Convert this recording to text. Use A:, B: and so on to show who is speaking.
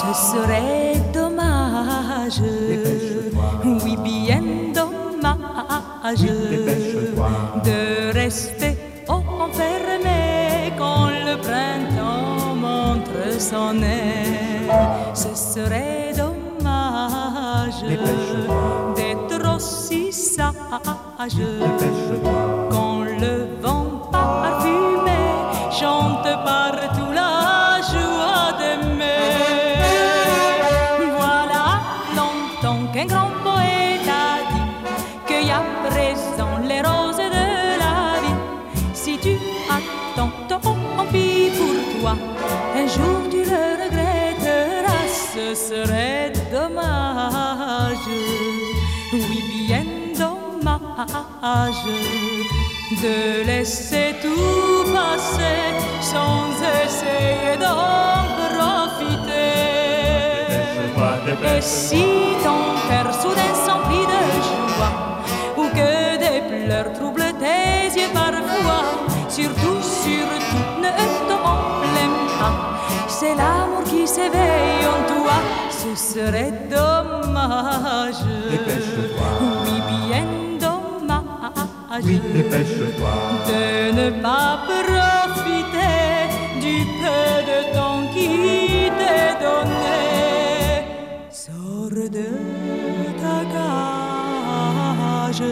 A: ce serait dommage. Oui, bien dommage. De rester enfermé quand le printemps montre son nez. Ce serait dommage d'être aussi sage quand le qu'un grand poète a dit qu'il y a présent les roses de la vie. Si tu attends, tant pis pour toi. Un jour tu le regretteras, ce serait dommage. Oui, bien dommage de laisser tout passer sans essayer d'en profiter. Et si des pleurs troublent tes yeux parfois, surtout, surtout, ne t'emblème pas. C'est l'amour qui s'éveille en toi, ce serait dommage. Oui, bien dommage. De ne pas profiter du peu de temps qui t'est donné. Sors de ta cage.